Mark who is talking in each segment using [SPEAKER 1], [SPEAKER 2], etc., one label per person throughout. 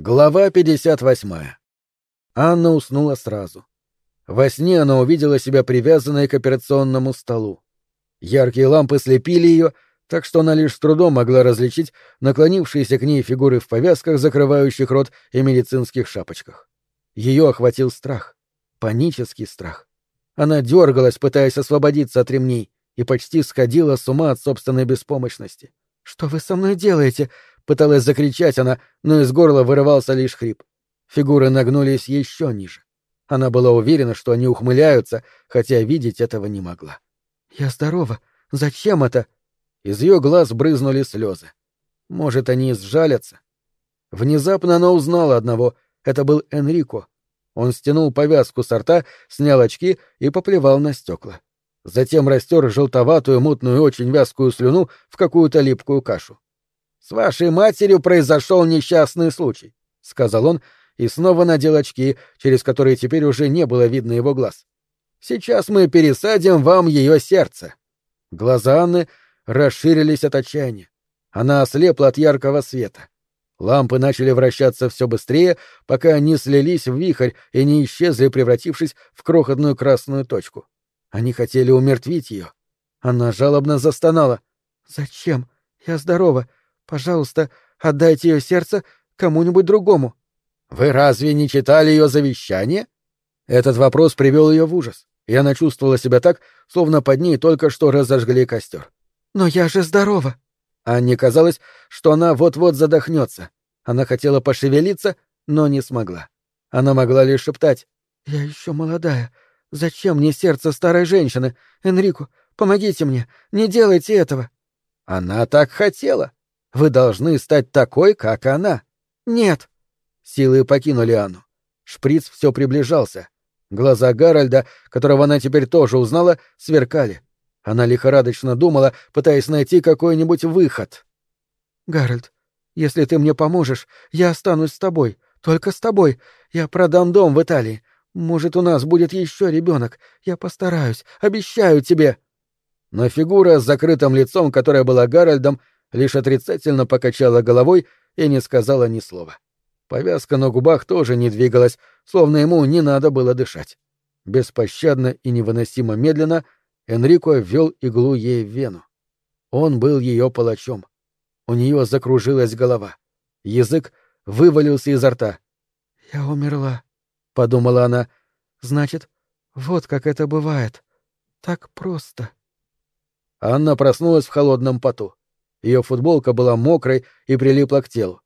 [SPEAKER 1] Глава 58. Анна уснула сразу. Во сне она увидела себя привязанной к операционному столу. Яркие лампы слепили ее, так что она лишь с трудом могла различить наклонившиеся к ней фигуры в повязках, закрывающих рот и медицинских шапочках. Ее охватил страх. Панический страх. Она дергалась, пытаясь освободиться от ремней, и почти сходила с ума от собственной беспомощности. «Что вы со мной делаете?» Пыталась закричать она, но из горла вырывался лишь хрип. Фигуры нагнулись еще ниже. Она была уверена, что они ухмыляются, хотя видеть этого не могла. «Я здорова. Зачем это?» Из ее глаз брызнули слезы. Может, они сжалятся? Внезапно она узнала одного. Это был Энрико. Он стянул повязку с рта, снял очки и поплевал на стекла. Затем растер желтоватую, мутную, очень вязкую слюну в какую-то липкую кашу. «С вашей матерью произошел несчастный случай», — сказал он и снова надел очки, через которые теперь уже не было видно его глаз. «Сейчас мы пересадим вам ее сердце». Глаза Анны расширились от отчаяния. Она ослепла от яркого света. Лампы начали вращаться все быстрее, пока они слились в вихрь и не исчезли, превратившись в крохотную красную точку. Они хотели умертвить ее. Она жалобно застонала. «Зачем? Я здорова. Пожалуйста, отдайте ее сердце кому-нибудь другому. Вы разве не читали ее завещание? Этот вопрос привел ее в ужас, и она чувствовала себя так, словно под ней только что разожгли костер. Но я же здорова. Анне казалось, что она вот-вот задохнется. Она хотела пошевелиться, но не смогла. Она могла лишь шептать. «Я еще молодая. Зачем мне сердце старой женщины? Энрико, помогите мне. Не делайте этого». Она так хотела. Вы должны стать такой, как она. Нет. Силы покинули Анну. Шприц все приближался. Глаза Гарольда, которого она теперь тоже узнала, сверкали. Она лихорадочно думала, пытаясь найти какой-нибудь выход. «Гарольд, если ты мне поможешь, я останусь с тобой. Только с тобой. Я продам дом в Италии. Может, у нас будет еще ребенок. Я постараюсь. Обещаю тебе». Но фигура с закрытым лицом, которая была Гарольдом, лишь отрицательно покачала головой и не сказала ни слова. Повязка на губах тоже не двигалась, словно ему не надо было дышать. Беспощадно и невыносимо медленно Энрико ввел иглу ей в вену. Он был ее палачом. У нее закружилась голова. Язык вывалился изо рта. «Я умерла», — подумала она. «Значит, вот как это бывает. Так просто». Анна проснулась в холодном поту. Ее футболка была мокрой и прилипла к телу.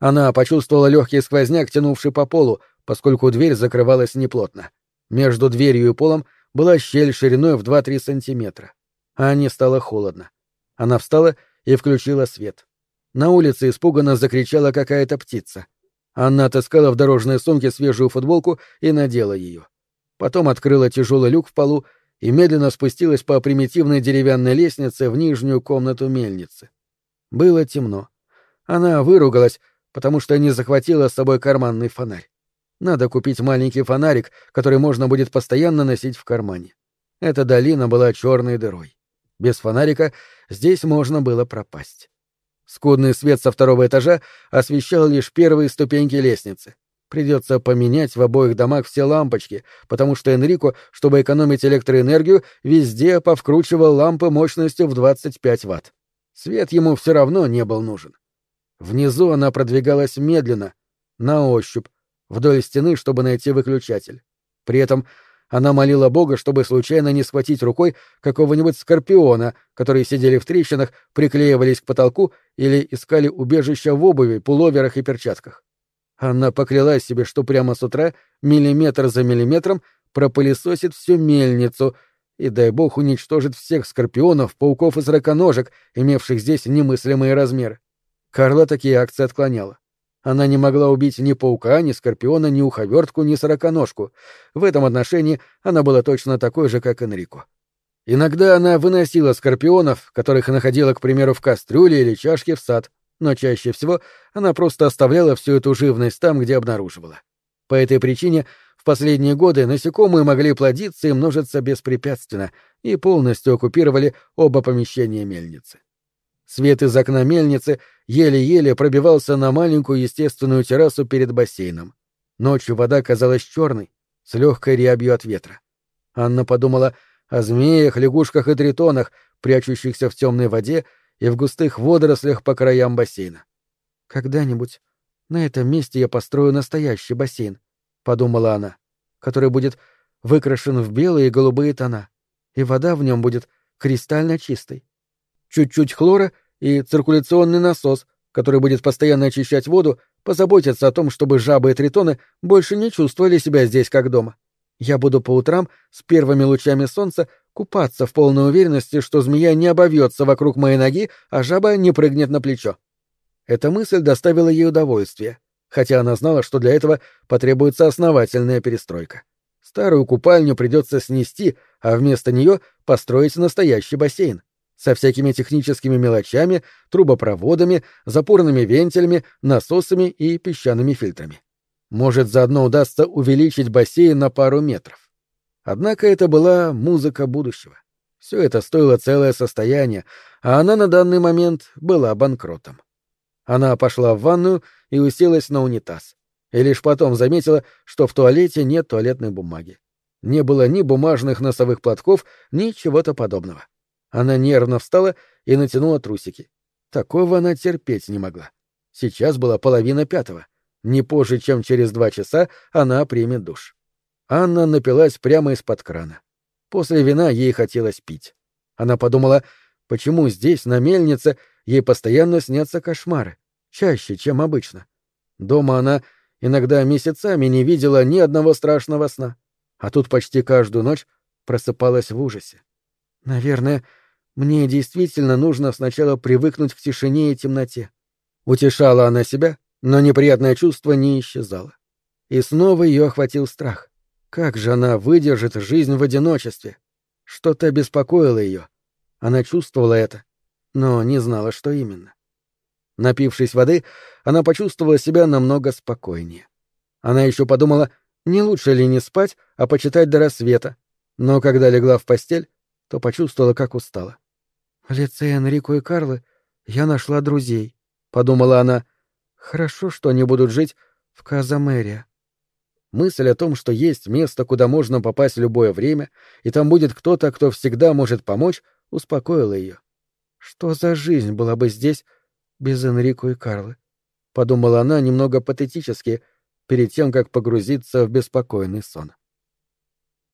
[SPEAKER 1] Она почувствовала легкий сквозняк, тянувший по полу, поскольку дверь закрывалась неплотно. Между дверью и полом была щель шириной в 2-3 сантиметра. Анне стало холодно. Она встала и включила свет. На улице испуганно закричала какая-то птица. Анна отыскала в дорожной сумке свежую футболку и надела ее. Потом открыла тяжелый люк в полу и медленно спустилась по примитивной деревянной лестнице в нижнюю комнату мельницы. Было темно. Она выругалась, потому что не захватила с собой карманный фонарь. Надо купить маленький фонарик, который можно будет постоянно носить в кармане. Эта долина была черной дырой. Без фонарика здесь можно было пропасть. Скудный свет со второго этажа освещал лишь первые ступеньки лестницы. Придется поменять в обоих домах все лампочки, потому что Энрико, чтобы экономить электроэнергию, везде повкручивал лампы мощностью в 25 ватт. Свет ему все равно не был нужен. Внизу она продвигалась медленно, на ощупь, вдоль стены, чтобы найти выключатель. При этом она молила Бога, чтобы случайно не схватить рукой какого-нибудь скорпиона, которые сидели в трещинах, приклеивались к потолку или искали убежища в обуви, пуловерах и перчатках. Она поклялась себе, что прямо с утра, миллиметр за миллиметром, пропылесосит всю мельницу и, дай бог, уничтожит всех скорпионов, пауков и сороконожек, имевших здесь немыслимые размеры. Карла такие акции отклоняла. Она не могла убить ни паука, ни скорпиона, ни уховертку, ни сороконожку. В этом отношении она была точно такой же, как Энрико. Иногда она выносила скорпионов, которых находила, к примеру, в кастрюле или чашке в сад, но чаще всего она просто оставляла всю эту живность там, где обнаруживала. По этой причине в последние годы насекомые могли плодиться и множиться беспрепятственно и полностью оккупировали оба помещения мельницы. Свет из окна мельницы еле-еле пробивался на маленькую естественную террасу перед бассейном. Ночью вода казалась черной, с легкой рябью от ветра. Анна подумала о змеях, лягушках и тритонах, прячущихся в темной воде и в густых водорослях по краям бассейна. «Когда-нибудь на этом месте я построю настоящий бассейн», — подумала она, который будет выкрашен в белые и голубые тона, и вода в нем будет кристально чистой. Чуть-чуть хлора и циркуляционный насос, который будет постоянно очищать воду, позаботятся о том, чтобы жабы и тритоны больше не чувствовали себя здесь как дома. Я буду по утрам с первыми лучами солнца купаться в полной уверенности, что змея не обовьется вокруг моей ноги, а жаба не прыгнет на плечо. Эта мысль доставила ей удовольствие, хотя она знала, что для этого потребуется основательная перестройка. Старую купальню придется снести, а вместо нее построить настоящий бассейн со всякими техническими мелочами, трубопроводами, запорными вентилями, насосами и песчаными фильтрами. Может, заодно удастся увеличить бассейн на пару метров. Однако это была музыка будущего. Все это стоило целое состояние, а она на данный момент была банкротом. Она пошла в ванную и уселась на унитаз. И лишь потом заметила, что в туалете нет туалетной бумаги. Не было ни бумажных носовых платков, ни чего-то подобного. Она нервно встала и натянула трусики. Такого она терпеть не могла. Сейчас была половина пятого. Не позже, чем через два часа, она примет душ. Анна напилась прямо из-под крана. После вина ей хотелось пить. Она подумала, почему здесь, на мельнице, ей постоянно снятся кошмары, чаще, чем обычно. Дома она иногда месяцами не видела ни одного страшного сна, а тут почти каждую ночь просыпалась в ужасе. Наверное, мне действительно нужно сначала привыкнуть к тишине и темноте. Утешала она себя, но неприятное чувство не исчезало. И снова ее охватил страх. Как же она выдержит жизнь в одиночестве? Что-то беспокоило ее. Она чувствовала это, но не знала, что именно. Напившись воды, она почувствовала себя намного спокойнее. Она еще подумала, не лучше ли не спать, а почитать до рассвета, но когда легла в постель, то почувствовала, как устала. В лице Энрико и Карлы я нашла друзей, — подумала она. Хорошо, что они будут жить в Казамерия. Мысль о том, что есть место, куда можно попасть в любое время, и там будет кто-то, кто всегда может помочь, успокоила ее. Что за жизнь была бы здесь без Энрико и Карлы? Подумала она немного патетически, перед тем, как погрузиться в беспокойный сон.